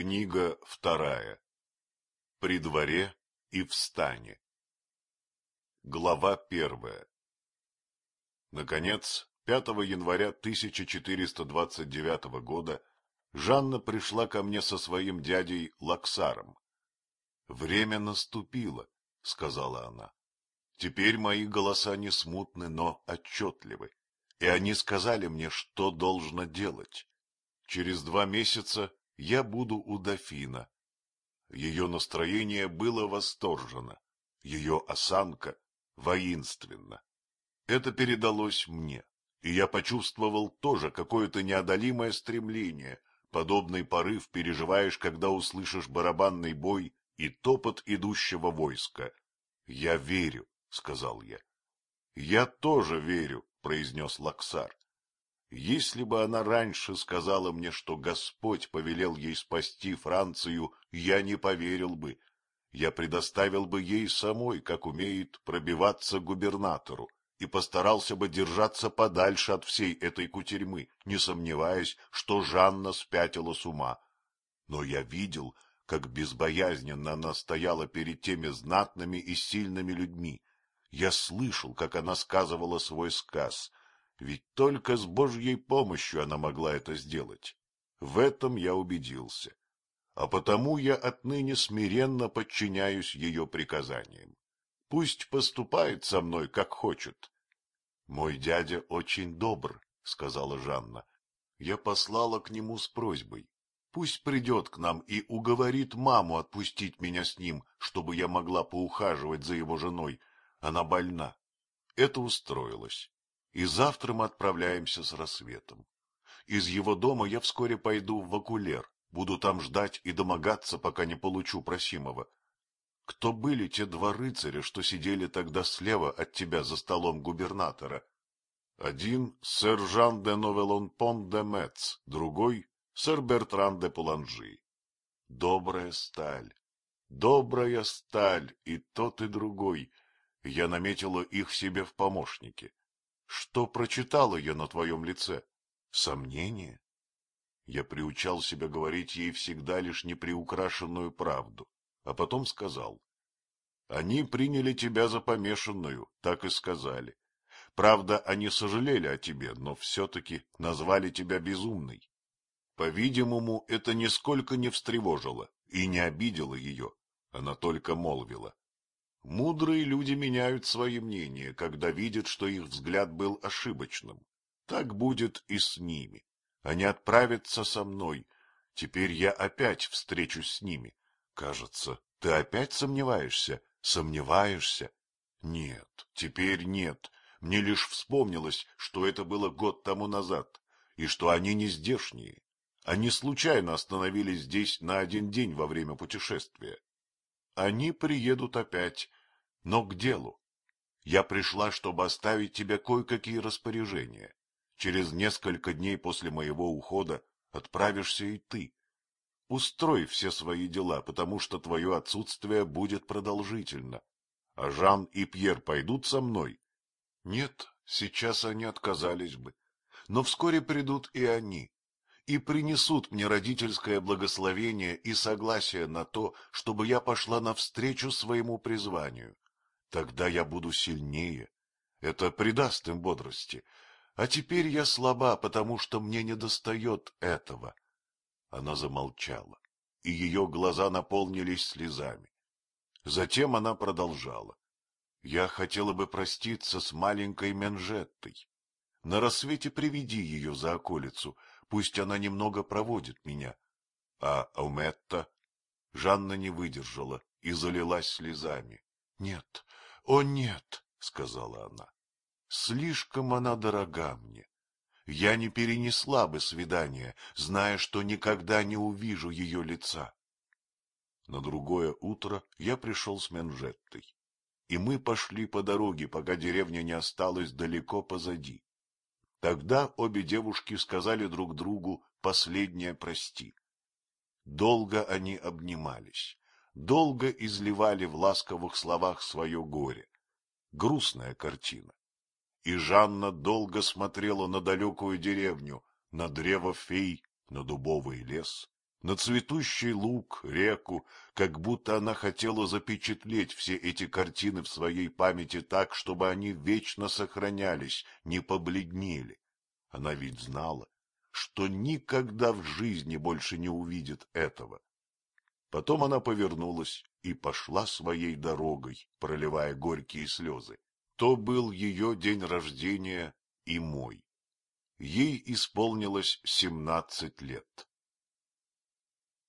Книга вторая. При дворе и в стане. Глава первая. Наконец, 5 января 1429 года Жанна пришла ко мне со своим дядей Лаксаром. «Время наступило», — сказала она. «Теперь мои голоса не смутны, но отчетливы, и они сказали мне, что должно делать. Через два месяца я буду у дофина. Ее настроение было восторжено, ее осанка воинственна. Это передалось мне, и я почувствовал тоже какое-то неодолимое стремление, подобный порыв переживаешь, когда услышишь барабанный бой и топот идущего войска. — Я верю, — сказал я. — Я тоже верю, — произнес Лаксар. Если бы она раньше сказала мне, что Господь повелел ей спасти Францию, я не поверил бы. Я предоставил бы ей самой, как умеет пробиваться губернатору, и постарался бы держаться подальше от всей этой кутерьмы, не сомневаясь, что Жанна спятила с ума. Но я видел, как безбоязненно она стояла перед теми знатными и сильными людьми. Я слышал, как она сказывала свой сказ — ведь только с Божьей помощью она могла это сделать. В этом я убедился. А потому я отныне смиренно подчиняюсь ее приказаниям. Пусть поступает со мной, как хочет. — Мой дядя очень добр, — сказала Жанна. Я послала к нему с просьбой. Пусть придет к нам и уговорит маму отпустить меня с ним, чтобы я могла поухаживать за его женой. Она больна. Это устроилось и завтра мы отправляемся с рассветом. Из его дома я вскоре пойду в Вакулер, буду там ждать и домогаться, пока не получу просимого. Кто были те два рыцаря, что сидели тогда слева от тебя за столом губернатора? Один — сэр Жан де Новелон-Пон де Мец, другой — сэр Бертран де Пуланжи. Добрая сталь, добрая сталь, и тот, и другой. Я наметила их себе в помощники. Что прочитала я на твоем лице? Сомнение? Я приучал себя говорить ей всегда лишь неприукрашенную правду, а потом сказал. Они приняли тебя за помешанную, так и сказали. Правда, они сожалели о тебе, но все-таки назвали тебя безумной. По-видимому, это нисколько не встревожило и не обидело ее. Она только молвила. Мудрые люди меняют свои мнения, когда видят, что их взгляд был ошибочным. Так будет и с ними. Они отправятся со мной. Теперь я опять встречусь с ними. Кажется, ты опять сомневаешься? Сомневаешься? Нет, теперь нет. Мне лишь вспомнилось, что это было год тому назад, и что они не здешние. Они случайно остановились здесь на один день во время путешествия. Они приедут опять, но к делу. Я пришла, чтобы оставить тебе кое-какие распоряжения. Через несколько дней после моего ухода отправишься и ты. Устрой все свои дела, потому что твое отсутствие будет продолжительно. А Жан и Пьер пойдут со мной? Нет, сейчас они отказались бы. Но вскоре придут и они и принесут мне родительское благословение и согласие на то, чтобы я пошла навстречу своему призванию. Тогда я буду сильнее. Это придаст им бодрости. А теперь я слаба, потому что мне недостает этого. Она замолчала, и ее глаза наполнились слезами. Затем она продолжала. Я хотела бы проститься с маленькой Менжеттой. На рассвете приведи ее за околицу, Пусть она немного проводит меня. А Ауметта? Жанна не выдержала и залилась слезами. — Нет, о нет, — сказала она. — Слишком она дорога мне. Я не перенесла бы свидания, зная, что никогда не увижу ее лица. На другое утро я пришел с Менжеттой, и мы пошли по дороге, пока деревня не осталась далеко позади. Тогда обе девушки сказали друг другу последнее «прости». Долго они обнимались, долго изливали в ласковых словах свое горе. Грустная картина. И Жанна долго смотрела на далекую деревню, на древо фей, на дубовый лес, на цветущий луг, реку, как будто она хотела запечатлеть все эти картины в своей памяти так, чтобы они вечно сохранялись, не побледнели. Она ведь знала, что никогда в жизни больше не увидит этого. Потом она повернулась и пошла своей дорогой, проливая горькие слезы. То был ее день рождения и мой. Ей исполнилось семнадцать лет.